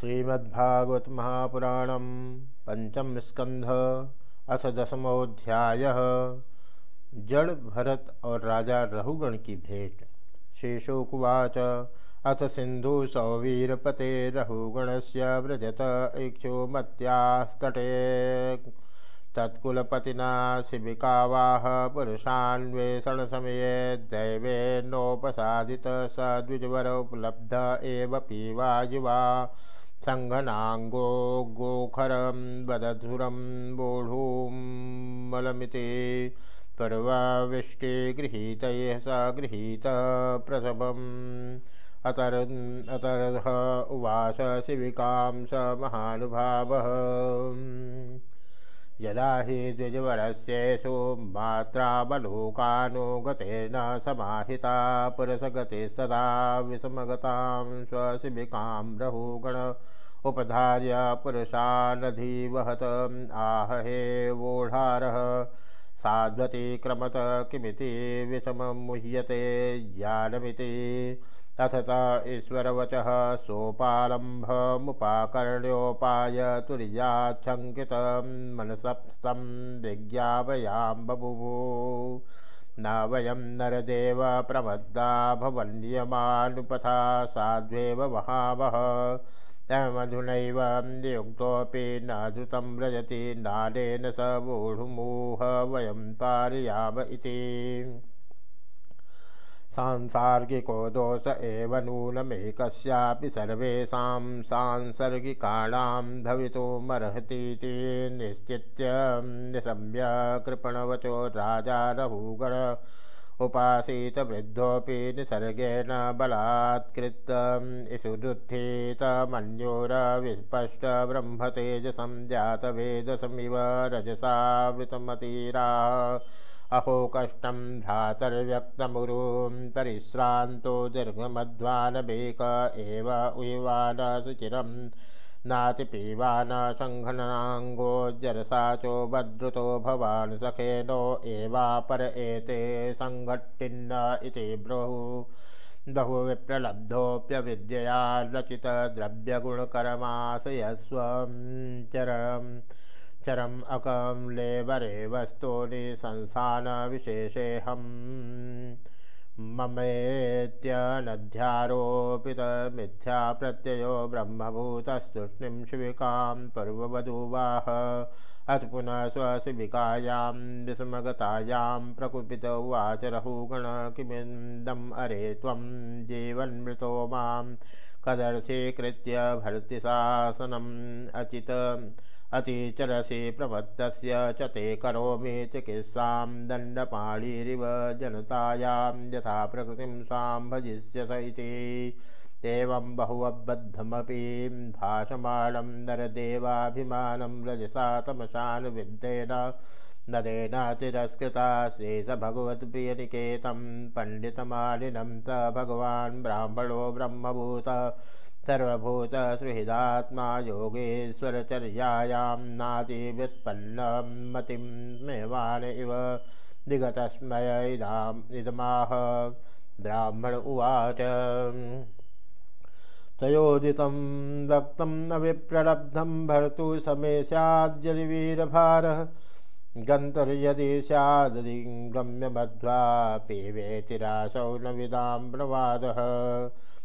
श्रीमद्भागवत महापुराण पंचम स्कंध, अथ दसमोध्याय जड़ भरत और राजा रहुगण की भेंट। शेषोकुवाच, अथ सिंधु सौवीरपते रहुगण से व्रजत इक्षुमत्यास्तटे तत्कुलपतिना शिबिकावाह पुरुषान्वेषण समये दैवेन्नोपसादित स द्विजवर उपलब्ध एव पीवा युवा। सङ्घनाङ्गो गोखरं वदधुरं वोढूमलमिति पर्वाविष्टे गृहीतैः स गृहीत प्रसभम्। अतर अतर्ह उवास शिविकां स महानुभावः। यदा हि द्विजवरस्येषु मात्रावलोकानुगतेन समाहिता पुरसगतिस्तदा विषमगतां स्वशिबिकां रहुगण उपधार्य पुरुषानधिवहत आह हे वोढारः। साध्वती क्रमत किमिति विषममुह्यते ज्ञानमिति अथ त ईश्वरवचः सोपालम्भमुपाकर्ण्योपाय तुर्याच्छङ्कितं मनसप्सं विज्ञापयां बभुवो न वयं नरदेव प्रमद्दा भवन्यमानुपथा साध्वेव वहावः तमधुनैव नियुक्तोऽपि न धृतं व्रजति नालेन स वोढुमूह वयं पारयाम सांसार्गिको दोष एव नूनमेकस्यापि सर्वेषां सांसर्गिकाणां भवितुमर्हतीति निश्चित्य निशम्य कृपणवचो राजा रघुगण उपासीत वृद्धोऽपि निसर्गेण बलात्कृतम् इसुदुत्थितमन्योरविस्पष्ट ब्रह्मतेजसं जातवेदसमिव रजसा वृतमतीरा अहो कष्टं भ्रातर्व्यक्तमुरुं परिश्रान्तो दीर्घमध्वानबेक एव उयवान सुचिरं नातिपीवान सङ्घनाङ्गोज्जरसाचो भद्रुतो भवान् सखेनो एवापर एते सङ्घट्टिन्न इति ब्रुः। बहु विप्रलब्धोऽप्यविद्यया रचितद्रव्यगुणकरमाशयस्वं चरणम् चरम अकम लेवरे वस्तूनि संस्थान विशेषेऽहं ममेत्यनध्यारोपित मिथ्या प्रत्ययो ब्रह्मभूतस्तुष्णिं शिविकां पर्ववधूवाह। अथ पुनः स्वशिविकायां विस्मगतायां प्रकुपित उवाच रहुगण किमिन्दम् अरे त्वं जीवन्मृतो माँ कदर्थीकृत्य भर्तिशासनम् अचित अतिचरसि प्रबद्धस्य च ते करोमि चिकित्सां दण्डपाणिरिव जनतायां यथा प्रकृतिं स्वां भजिष्यस इति। एवं बहुवबद्धमपि भाषमाणं नरदेवाभिमानं रजसा तमसानुविद्धेन नदेन तिरस्कृता शेष भगवत्प्रियनिकेतं पण्डितमालिनं स भगवान् ब्राह्मणो ब्रह्मभूत। सर्वभूत सुहृदात्मा योगेश्वरचर्यायां नातिव्युत्पन्नं मतिं मेवान इव विगतस्मय इदाम् इदमाह ब्राह्मण उवाच। तयोदितं वक्तम् अविप्रलब्धं भर्तु समे स्याद्यदि वीरभारः। गन्तुर्यदि स्यादधिगम्य वेतिरासौ न विदां प्रवादः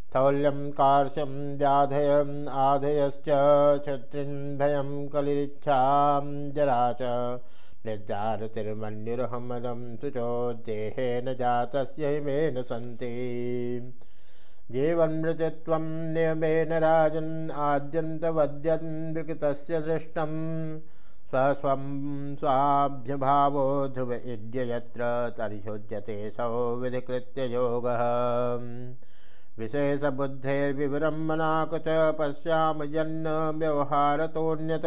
स्थौल्यं कार्श्यं व्याधयम् आधयश्च क्षत्रिं भयं कलिरिच्छां जरा च निद्रारतिर्मन्युरहमदं शुचोद्देहेन जातस्य हिमेन सन्ति। जीवन्मृतित्वं नियमेन राजन् आद्यन्तवद्यन्विकृतस्य दृष्टं स्वस्वं स्वाभ्यभावो ध्रुव इड्य यत्र तर्ह्योज्यते सौ विधिकृत्य योगः। विशेषबुद्धेर्विवरम्मनाक च पश्याम यन्न व्यवहारतोऽन्यत।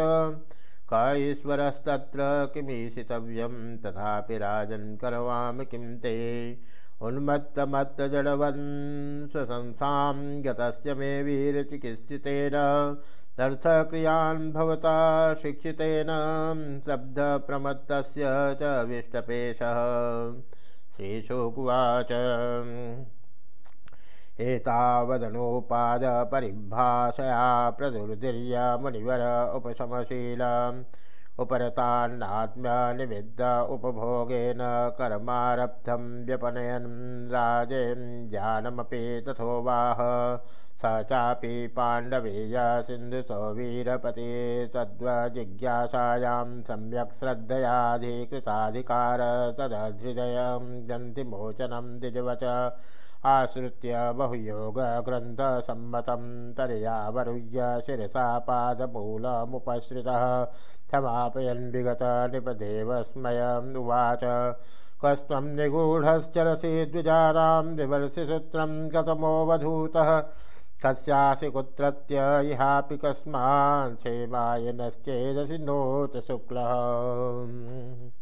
क ईश्वरस्तत्र किमीशितव्यं? तथापि राजन् करवाम किं ते? उन्मत्तमत्तजडवन् स्वसंसां गतस्य मे वीरचिकित्सितेन। तर्थक्रियान् भवता शिक्षितेन। शब्दप्रमत्तस्य च विष्टपेशः। श्रीशुकुवाच एतावदनोपादपरिभाषया प्रदुर्दीर्य मुनिवर उपशमशील। उपरतान्नात्म्यनिविद्य उपभोगेन कर्मारब्धं व्यपनयन् राजेन् ज्ञानमपि तथोवाह स चापि पाण्डवेय सिन्धुसौवीरपति तद्वजिज्ञासायां सम्यक् श्रद्धयाधिकृताधिकार तदहृदयं गन्तिमोचनं द्विजवच। आश्रित्य बहुयोगग्रन्थसम्मतं तरयावरुह्य शिरसा पादमूलमुपश्रितः। क्षमापयन् विगतनृपदेव स्मयम् उवाच। कस्त्वं निगूढश्चरसि द्विजानां विवर्षिसूत्रं कथमोऽवधूतः। कस्यासि कुत्रत्य इहापि कस्मान् क्षेमाय नश्चेदसि नोत शुक्लः।